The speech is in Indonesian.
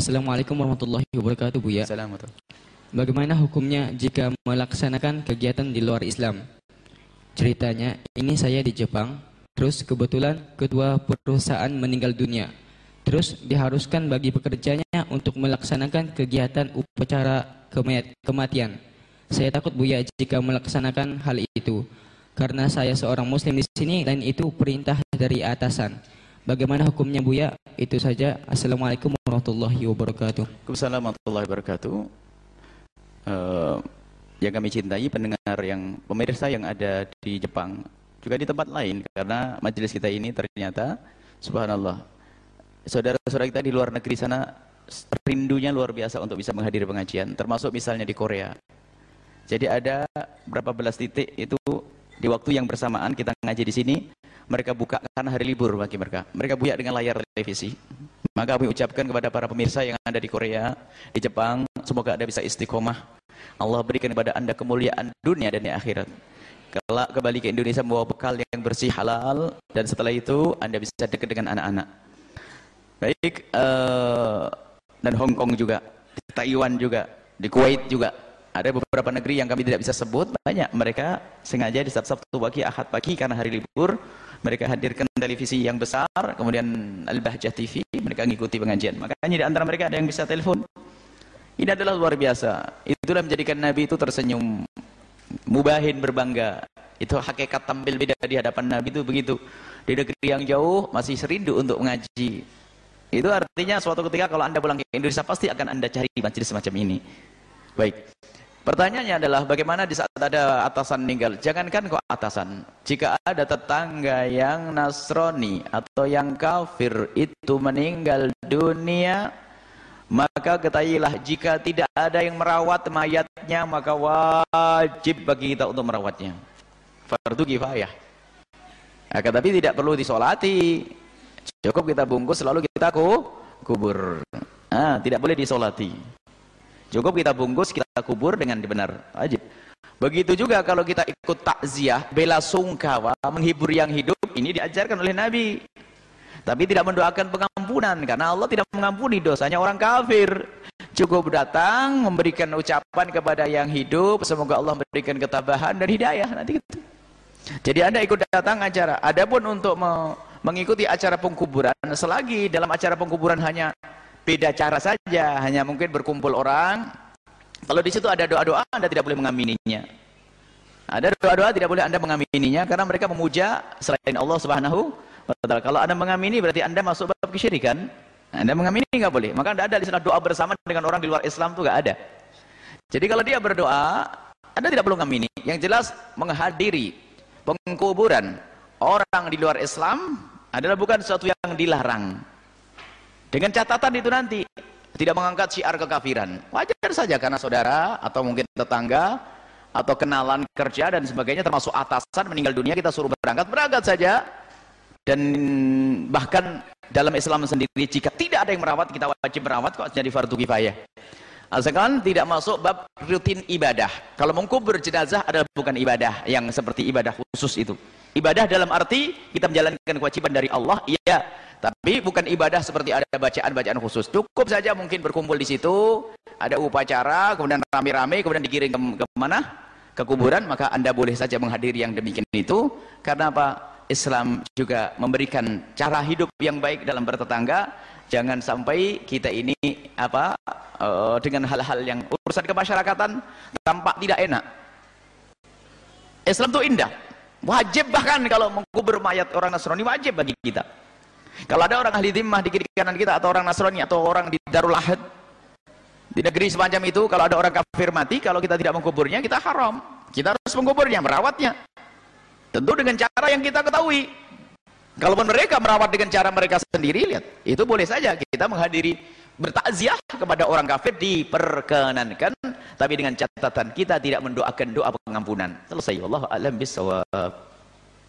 Assalamualaikum warahmatullahi wabarakatuh Buya. Assalamualaikum. Bagaimana hukumnya jika melaksanakan kegiatan di luar Islam? Ceritanya, ini saya di Jepang, terus kebetulan kedua perusahaan meninggal dunia. Terus diharuskan bagi pekerjanya untuk melaksanakan kegiatan upacara kematian. Saya takut Buya jika melaksanakan hal itu. Karena saya seorang muslim di sini dan itu perintah dari atasan. Bagaimana hukumnya Buya? Itu saja. Assalamualaikum warahmatullahi wabarakatuh. Waalaikumsalam warahmatullahi wabarakatuh. Uh, yang kami cintai pendengar yang pemirsa yang ada di Jepang juga di tempat lain karena majelis kita ini ternyata subhanallah saudara-saudara kita di luar negeri sana rindunya luar biasa untuk bisa menghadiri pengajian termasuk misalnya di Korea jadi ada berapa belas titik itu di waktu yang bersamaan kita ngaji di sini mereka buka karena hari libur bagi mereka. Mereka buka dengan layar televisi. Maka kami ucapkan kepada para pemirsa yang ada di Korea, di Jepang, semoga Anda bisa istiqomah. Allah berikan kepada Anda kemuliaan dunia dan di akhirat. Kelak kembali ke Indonesia membawa bekal yang bersih halal dan setelah itu Anda bisa dekat dengan anak-anak. Baik, uh, dan Hong Kong juga, Taiwan juga, di Kuwait juga. Ada beberapa negeri yang kami tidak bisa sebut, banyak mereka sengaja di Sabtu pagi, Ahad pagi karena hari libur mereka hadirkan televisi yang besar, kemudian Al-Bahjah TV, mereka mengikuti pengajian. Makanya di antara mereka ada yang bisa telepon. Ini adalah luar biasa. Itulah menjadikan Nabi itu tersenyum. Mubahin berbangga. Itu hakikat tampil beda di hadapan Nabi itu begitu. Di negeri yang jauh masih serindu untuk mengaji. Itu artinya suatu ketika kalau Anda pulang ke Indonesia pasti akan Anda cari majelis semacam ini. Baik. Pertanyaannya adalah bagaimana di saat ada atasan meninggal? Jangankan kok atasan, jika ada tetangga yang Nasrani atau yang kafir itu meninggal dunia, maka ketahuilah jika tidak ada yang merawat mayatnya, maka wajib bagi kita untuk merawatnya. Fardu kifayah. Akan tapi tidak perlu disolati. Cukup kita bungkus lalu kita kubur. Ah, tidak boleh disolati. Cukup kita bungkus, kita kubur dengan benar. Wajib. Begitu juga kalau kita ikut takziah, bela sungkawa, menghibur yang hidup, ini diajarkan oleh Nabi. Tapi tidak mendoakan pengampunan karena Allah tidak mengampuni dosanya orang kafir. Cukup datang memberikan ucapan kepada yang hidup, semoga Allah memberikan ketabahan dan hidayah nanti gitu. Jadi Anda ikut datang acara. Adapun untuk mengikuti acara pengkuburan, selagi dalam acara pengkuburan hanya beda cara saja hanya mungkin berkumpul orang. Kalau di situ ada doa-doa Anda tidak boleh mengamininya. Ada doa-doa tidak boleh Anda mengamininya karena mereka memuja selain Allah Subhanahu wa taala. Kalau Anda mengamini berarti Anda masuk bab kesyirikan. Anda mengamini nggak boleh. Maka tidak ada di sana doa bersama dengan orang di luar Islam itu nggak ada. Jadi kalau dia berdoa Anda tidak perlu mengamini. Yang jelas menghadiri pengkuburan orang di luar Islam adalah bukan sesuatu yang dilarang dengan catatan itu nanti tidak mengangkat syiar kekafiran. Wajar saja karena saudara atau mungkin tetangga atau kenalan kerja dan sebagainya termasuk atasan meninggal dunia kita suruh berangkat. Berangkat saja. Dan bahkan dalam Islam sendiri jika tidak ada yang merawat kita wajib merawat kok jadi fardu kifayah. Asalkan tidak masuk bab rutin ibadah. Kalau mengkubur jenazah adalah bukan ibadah yang seperti ibadah khusus itu ibadah dalam arti kita menjalankan kewajiban dari Allah iya tapi bukan ibadah seperti ada bacaan-bacaan khusus. Cukup saja mungkin berkumpul di situ, ada upacara, kemudian rame-rame, kemudian dikirim ke, ke mana? Ke kuburan, maka Anda boleh saja menghadiri yang demikian itu. Karena apa? Islam juga memberikan cara hidup yang baik dalam bertetangga. Jangan sampai kita ini apa uh, dengan hal-hal yang urusan kemasyarakatan tampak tidak enak. Islam itu indah. Wajib bahkan kalau mengkubur mayat orang Nasrani wajib bagi kita. Kalau ada orang ahli zimmah di kiri kanan kita atau orang Nasrani atau orang di Darul Ahad di negeri semacam itu kalau ada orang kafir mati kalau kita tidak mengkuburnya kita haram. Kita harus mengkuburnya, merawatnya. Tentu dengan cara yang kita ketahui. Kalaupun mereka merawat dengan cara mereka sendiri, lihat, itu boleh saja kita menghadiri bertakziah kepada orang kafir diperkenankan, tapi dengan catatan kita tidak mendoakan doa pengampunan. Selesai. Allah alam bisawab.